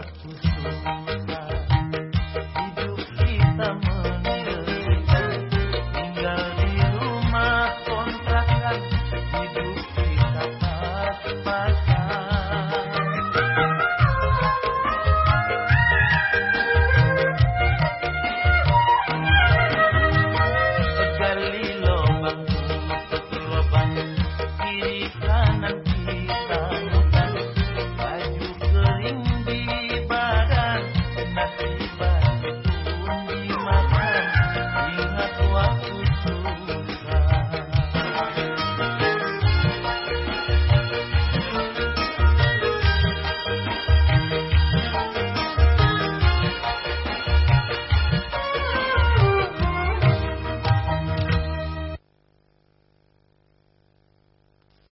Hidup kita menderita Tinggal di rumah kontrakan Hidup kita pas-pasan Sekali lobang, lobang Kiri kanan kiri